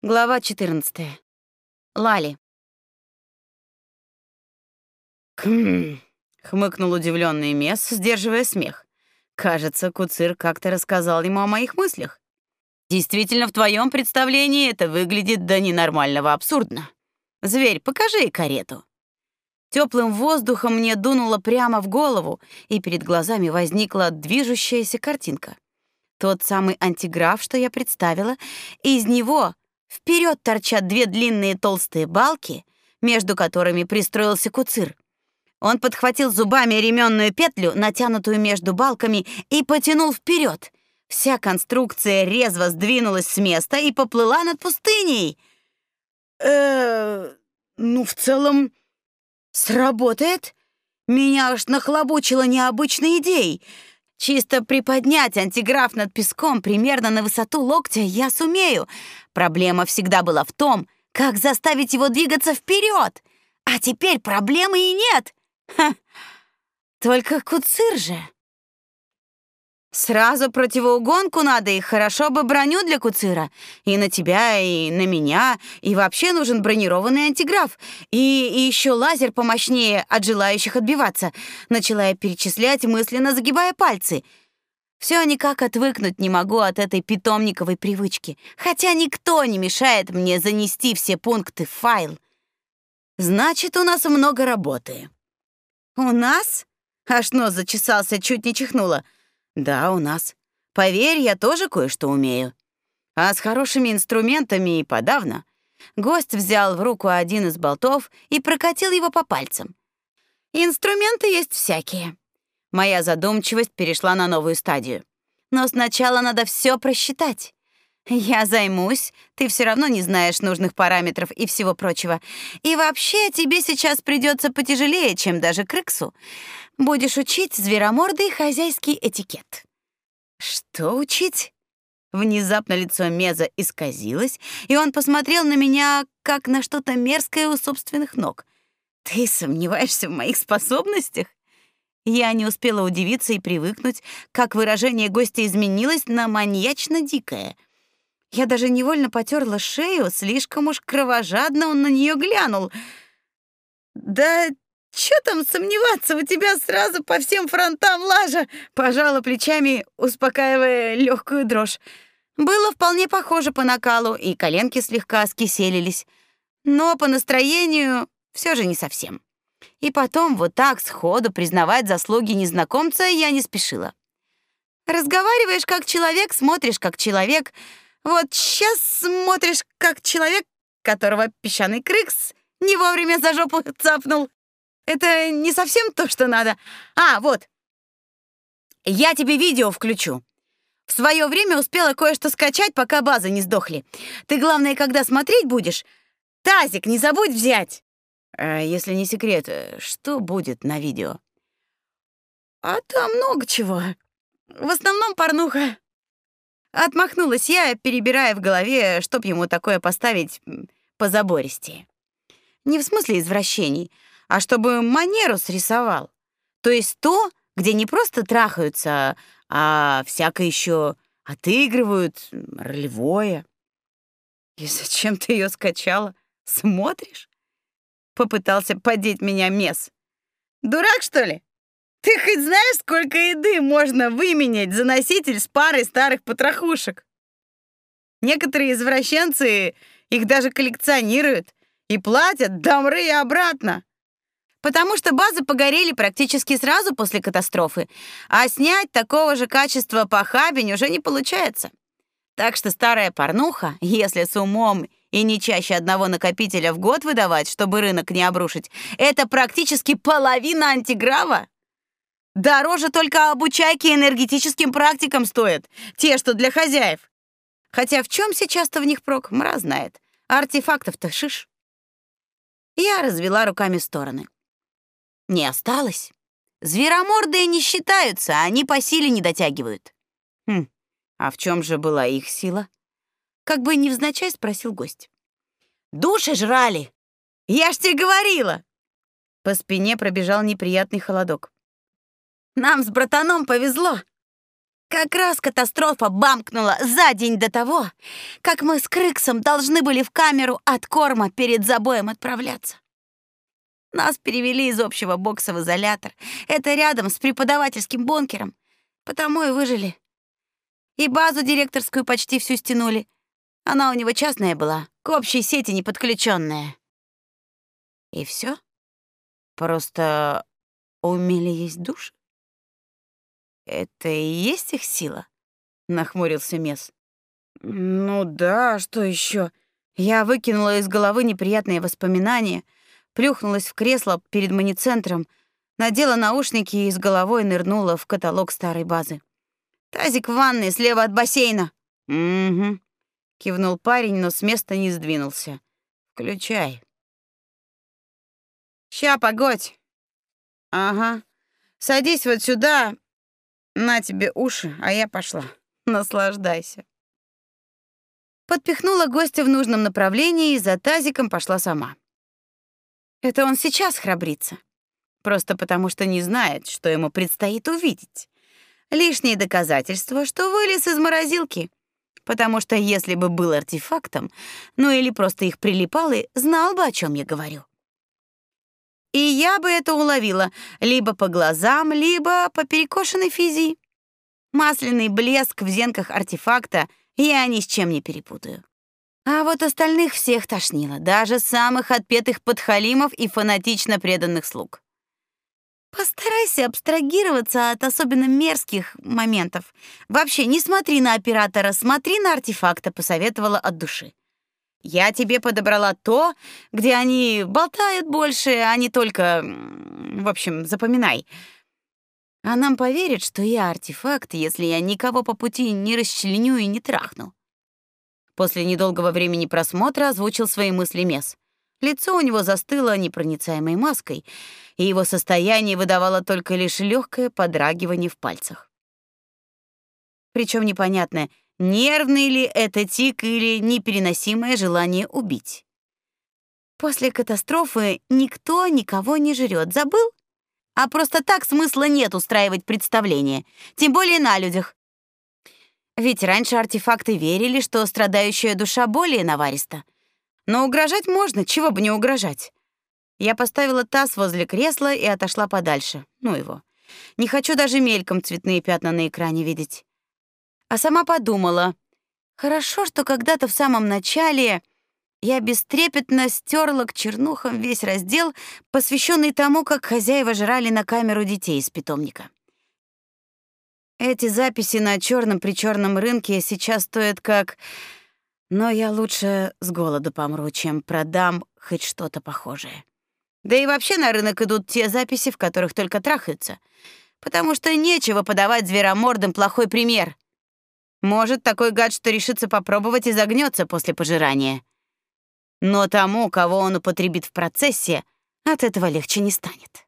Глава 14. Лали. Хм, хмыкнул удивленный Мес, сдерживая смех. Кажется, Куцир как-то рассказал ему о моих мыслях. Действительно, в твоем представлении это выглядит до ненормального абсурдно. Зверь, покажи карету. Теплым воздухом мне дунуло прямо в голову, и перед глазами возникла движущаяся картинка. Тот самый антиграф, что я представила, и из него вперед торчат две длинные толстые балки, между которыми пристроился куцир. Он подхватил зубами ременную петлю, натянутую между балками, и потянул вперед. Вся конструкция резво сдвинулась с места и поплыла над пустыней. Э, ну в целом сработает. Меня аж нахлобучило необычной идеей. Чисто приподнять антиграф над песком примерно на высоту локтя я сумею. Проблема всегда была в том, как заставить его двигаться вперед. А теперь проблемы и нет. Ха. Только куцир же. Сразу противоугонку надо, и хорошо бы броню для куцира. И на тебя, и на меня. И вообще нужен бронированный антиграф. И, и еще лазер помощнее от желающих отбиваться. Начала я перечислять, мысленно загибая пальцы. Все никак отвыкнуть не могу от этой питомниковой привычки. Хотя никто не мешает мне занести все пункты в файл. Значит, у нас много работы. У нас? Аж нос зачесался, чуть не чихнула. Да, у нас. Поверь, я тоже кое-что умею. А с хорошими инструментами и подавно. Гость взял в руку один из болтов и прокатил его по пальцам. Инструменты есть всякие. Моя задумчивость перешла на новую стадию. Но сначала надо все просчитать. Я займусь, ты все равно не знаешь нужных параметров и всего прочего. И вообще, тебе сейчас придется потяжелее, чем даже крыксу. Будешь учить зверомордый хозяйский этикет. Что учить? Внезапно лицо Меза исказилось, и он посмотрел на меня как на что-то мерзкое у собственных ног. Ты сомневаешься в моих способностях? Я не успела удивиться и привыкнуть, как выражение гостя изменилось на маньячно-дикое — я даже невольно потерла шею, слишком уж кровожадно он на нее глянул. Да что там сомневаться, у тебя сразу по всем фронтам лажа, пожала плечами, успокаивая легкую дрожь. Было вполне похоже по накалу, и коленки слегка скиселились. Но по настроению все же не совсем. И потом вот так сходу признавать заслуги незнакомца я не спешила. Разговариваешь как человек, смотришь как человек — вот сейчас смотришь, как человек, которого песчаный крыкс не вовремя за жопу цапнул. Это не совсем то, что надо. А, вот. Я тебе видео включу. В свое время успела кое-что скачать, пока базы не сдохли. Ты, главное, когда смотреть будешь, тазик не забудь взять. А если не секрет, что будет на видео? А там много чего. В основном порнуха. Отмахнулась я, перебирая в голове, чтоб ему такое поставить позабористее. Не в смысле извращений, а чтобы манеру срисовал. То есть то, где не просто трахаются, а всякое еще отыгрывают, ролевое. И зачем ты ее скачала? Смотришь? Попытался подеть меня мес. Дурак, что ли? Ты хоть знаешь, сколько еды можно выменять за носитель с парой старых потрохушек? Некоторые извращенцы их даже коллекционируют и платят домры и обратно. Потому что базы погорели практически сразу после катастрофы, а снять такого же качества похабень уже не получается. Так что старая порнуха, если с умом и не чаще одного накопителя в год выдавать, чтобы рынок не обрушить, это практически половина антиграва. Дороже только обучайки энергетическим практикам стоят, те, что для хозяев. Хотя в чем сейчас-то в них прок, мра знает. Артефактов-то шиш. Я развела руками в стороны. Не осталось. Зверомордые не считаются, они по силе не дотягивают. Хм, а в чем же была их сила? Как бы невзначай спросил гость. Души жрали. Я ж тебе говорила. По спине пробежал неприятный холодок. Нам с братаном повезло. Как раз катастрофа бамкнула за день до того, как мы с Крыксом должны были в камеру от корма перед забоем отправляться. Нас перевели из общего бокса в изолятор. Это рядом с преподавательским бункером. Потому и выжили. И базу директорскую почти всю стянули. Она у него частная была, к общей сети не подключенная. И все? Просто умели есть душ? Это и есть их сила? Нахмурился Мес. Ну да, что еще? Я выкинула из головы неприятные воспоминания, плюхнулась в кресло перед моницентром, надела наушники и с головой нырнула в каталог старой базы. Тазик в ванной слева от бассейна. Угу. Кивнул парень, но с места не сдвинулся. Включай. Ща, погодь. Ага. Садись вот сюда на тебе уши, а я пошла. Наслаждайся. Подпихнула гостя в нужном направлении и за тазиком пошла сама. Это он сейчас храбрится. Просто потому, что не знает, что ему предстоит увидеть. Лишнее доказательство, что вылез из морозилки. Потому что если бы был артефактом, ну или просто их прилипал и знал бы, о чем я говорю. И я бы это уловила либо по глазам, либо по перекошенной физии. Масляный блеск в зенках артефакта я ни с чем не перепутаю. А вот остальных всех тошнило, даже самых отпетых подхалимов и фанатично преданных слуг. Постарайся абстрагироваться от особенно мерзких моментов. Вообще не смотри на оператора, смотри на артефакта, посоветовала от души. Я тебе подобрала то, где они болтают больше, а не только... В общем, запоминай. А нам поверят, что я артефакт, если я никого по пути не расчленю и не трахну. После недолгого времени просмотра озвучил свои мысли Мес. Лицо у него застыло непроницаемой маской, и его состояние выдавало только лишь легкое подрагивание в пальцах. Причем непонятно, Нервный ли это тик или непереносимое желание убить? После катастрофы никто никого не жрет, забыл? А просто так смысла нет устраивать представление, тем более на людях. Ведь раньше артефакты верили, что страдающая душа более навариста. Но угрожать можно, чего бы не угрожать. Я поставила таз возле кресла и отошла подальше. Ну его. Не хочу даже мельком цветные пятна на экране видеть а сама подумала, хорошо, что когда-то в самом начале я бестрепетно стерла к чернухам весь раздел, посвященный тому, как хозяева жрали на камеру детей из питомника. Эти записи на черном при черном рынке сейчас стоят как... Но я лучше с голоду помру, чем продам хоть что-то похожее. Да и вообще на рынок идут те записи, в которых только трахаются. Потому что нечего подавать зверомордам плохой пример — может, такой гад, что решится попробовать и загнется после пожирания. Но тому, кого он употребит в процессе, от этого легче не станет.